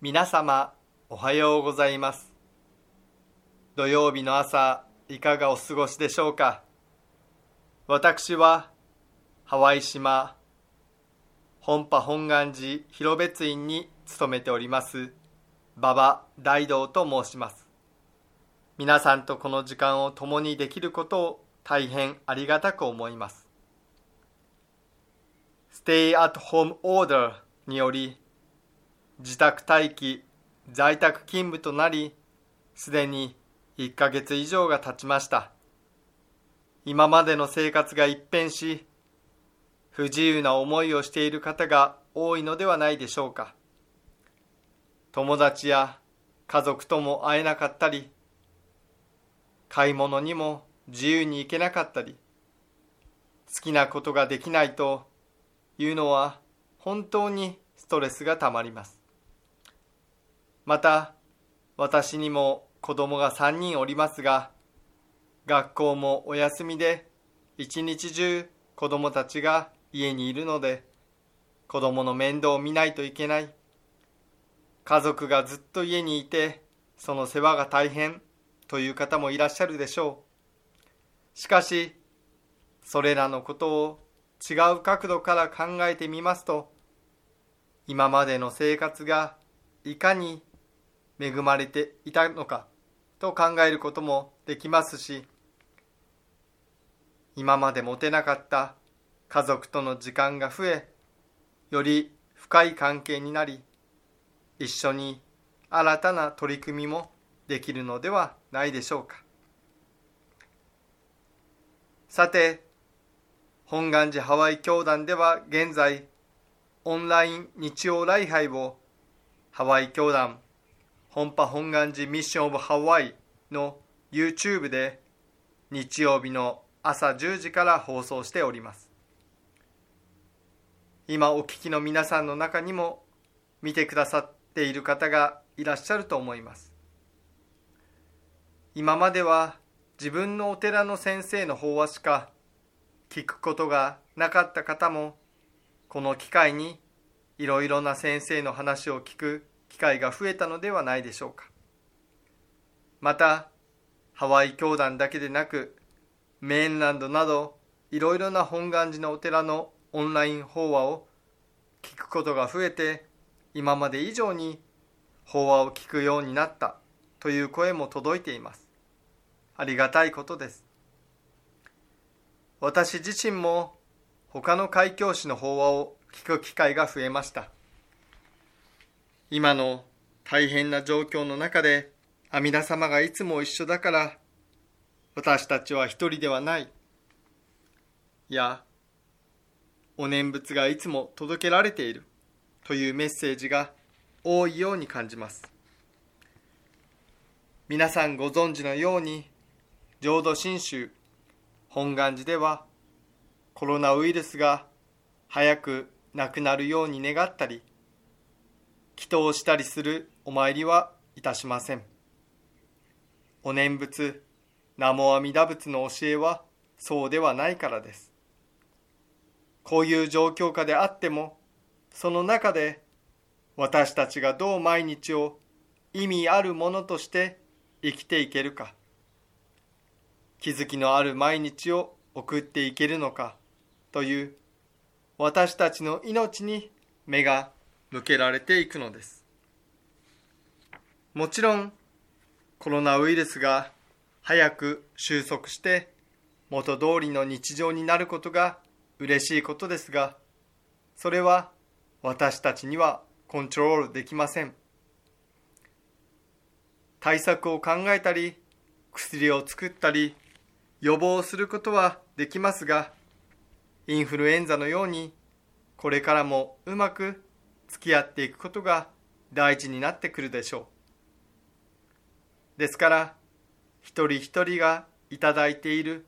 皆様おはようございます。土曜日の朝いかがお過ごしでしょうか？私はハワイ島本波本願寺広別院に勤めております馬場大道と申します。皆さんとこの時間を共にできることを大変ありがたく思います。Stay at Home Order により自宅待機在宅勤務となりすでに1ヶ月以上が経ちました。今までの生活が一変し不自由な思いをしている方が多いのではないでしょうか。友達や家族とも会えなかったり買い物にも自由に行けなかったり好きなことができないというのは本当にストレスがたまります。また私にも子供が3人おりますが学校もお休みで一日中子供たちが家にいるので子供の面倒を見ないといけない。家族がずっと家にいてその世話が大変という方もいらっしゃるでしょう。しかしそれらのことを違う角度から考えてみますと今までの生活がいかに恵まれていたのかと考えることもできますし今まで持てなかった家族との時間が増えより深い関係になり一緒に新たな取り組みもできるのではないでしょうか。さて本願寺ハワイ教団では現在オンライン日曜礼拝をハワイ教団本波本願寺ミッションオブハワイの YouTube で日曜日の朝10時から放送しております。今お聞きの皆さんの中にも見てくださっている方がいらっしゃると思います。今までは自分のお寺の先生の法話しか聞くことがなかった方もこの機会にいろいろな先生の話を聞く機会が増えたのではないでしょうか。またハワイ教団だけでなくメインランドなどいろいろな本願寺のお寺のオンライン法話を聞くことが増えて今まで以上に法話を聞くようになったという声も届いています。ありがたいことです。私自身も他の開教師の法話を聞く機会が増えました。今の大変な状況の中で阿弥陀様がいつも一緒だから私たちは一人ではない。いやお念仏がいつも届けられている。というメッセージが多いように感じます。皆さんご存知のように浄土真宗本願寺ではコロナウイルスが早くなくなるように願ったり祈祷したりするお参りはいたしません。お念仏南無阿弥陀仏の教えはそうではないからです。こういう状況下であってもその中で私たちがどう毎日を意味あるものとして生きていけるか気づきのある毎日を送っていけるのかという私たちの命に目が向けられていくのです。もちろんコロナウイルスが早く収束して元通りの日常になることが嬉しいことですがそれは私たちにはコントロールできません。対策を考えたり薬を作ったり予防することはできますがインフルエンザのようにこれからもうまく付き合っていくことが大事になってくるでしょう。ですから一人一人がいただいている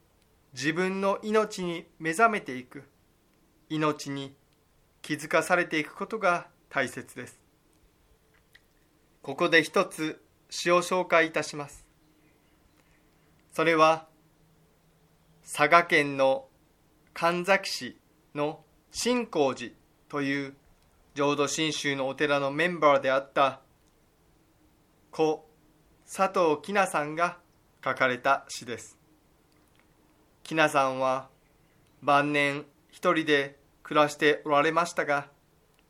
自分の命に目覚めていく。命に気づかされていくことが大切です。ここで一つ詩を紹介いたします。それは佐賀県の神崎市の新光寺という浄土真宗のお寺のメンバーであった故佐藤きなさんが書かれた詩です。きなさんは晩年一人で暮らしておられましたが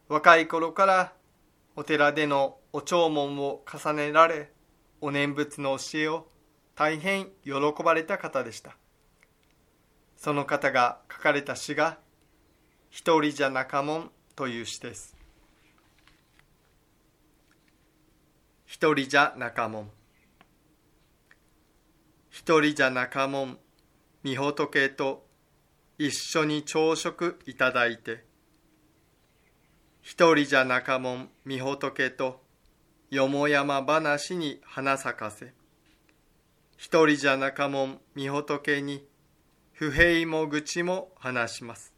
若い頃からお寺でのお弔問を重ねられお念仏の教えを大変喜ばれた方でした。その方が書かれた詩が「一人じゃ中門」という詩です。一人じゃ中門。一人じゃ中門御仏と一緒に朝食いただいて。一人じゃ中門御仏とよもやま話に花咲かせ。一人じゃ中門御仏に不平も愚痴も話します。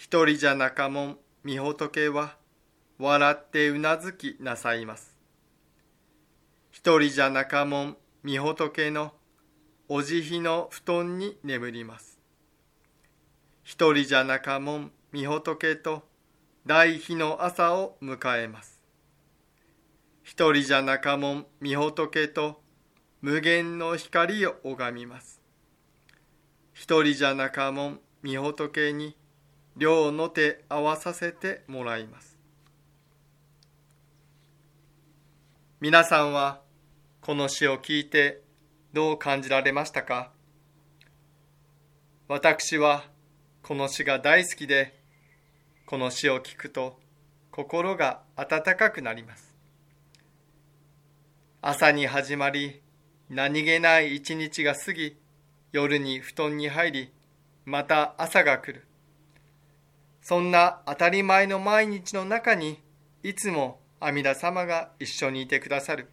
一人じゃ中門御仏は笑ってうなずきなさいます。一人じゃ中門御仏のお慈悲の布団に眠ります。一人じゃ中門御仏と大日の朝を迎えます。一人じゃ中門御仏と無限の光を拝みます。一人じゃ中門御仏に両の手合わさせてもらいます。皆さんはこの詩を聞いてどう感じられましたか？私はこの詩が大好きでこの詩を聞くと心が温かくなります朝に始まり何気ない一日が過ぎ、夜に布団に入り、また朝が来る。そんな当たり前の毎日の中に、いつも阿弥陀様が一緒にいてくださる。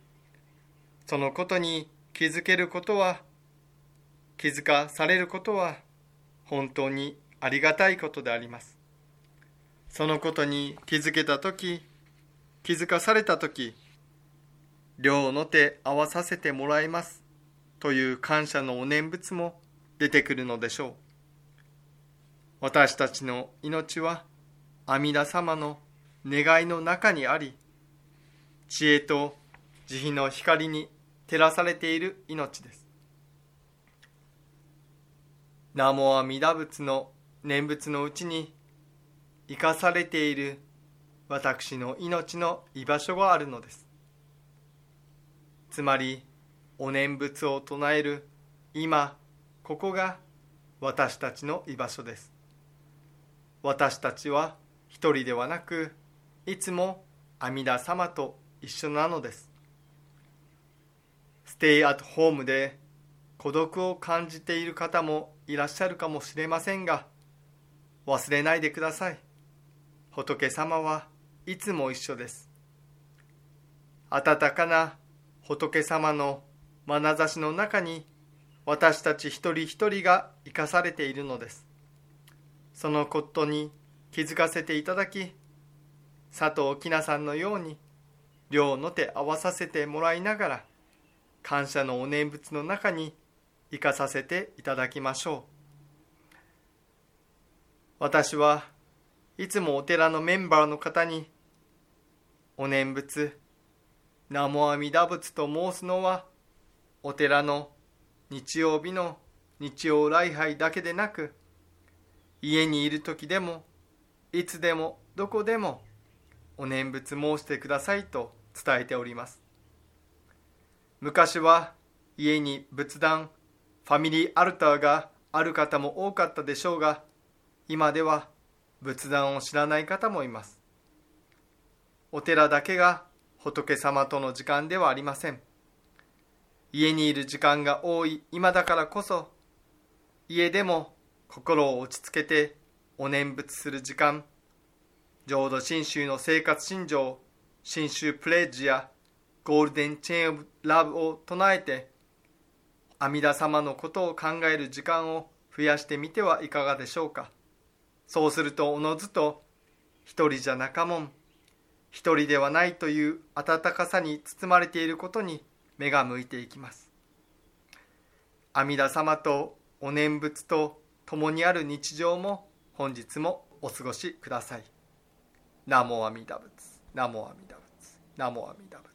そのことに気づけることは、気づかされることは、本当にありがたいことであります。そのことに気づけたとき、気づかされたとき、両の手合わさせてもらいますという感謝のお念仏も出てくるのでしょう私たちの命は阿弥陀様の願いの中にあり知恵と慈悲の光に照らされている命です。南無阿弥陀仏の念仏のうちに生かされている私の命の居場所があるのです。つまりお念仏を唱える今ここが私たちの居場所です。私たちは一人ではなくいつも阿弥陀様と一緒なのです。ステイアットホームで孤独を感じている方もいらっしゃるかもしれませんが忘れないでください。仏様はいつも一緒です。温かな仏様の眼差しの中に私たち一人一人が生かされているのです。そのことに気づかせていただき、佐藤きなさんのように両の手合わさせてもらいながら、感謝のお念仏の中に生かさせていただきましょう。私はいつもお寺のメンバーの方に、お念仏、南無阿弥陀仏と申すのはお寺の日曜日の日曜礼拝だけでなく家にいる時でもいつでもどこでもお念仏申してくださいと伝えております。昔は家に仏壇ファミリーアルターがある方も多かったでしょうが今では仏壇を知らない方もいます。お寺だけが仏様との時間ではありません。家にいる時間が多い今だからこそ家でも心を落ち着けてお念仏する時間浄土真宗の生活信条真宗プレッジやゴールデンチェーンオブラブを唱えて阿弥陀様のことを考える時間を増やしてみてはいかがでしょうか。そうするとおのずと一人じゃ仲もん一人ではないという温かさに包まれていることに目が向いていきます。阿弥陀様とお念仏と共にある日常も本日もお過ごしください。ナモ阿弥陀仏、ナモ阿弥陀仏、ナモ阿弥陀仏。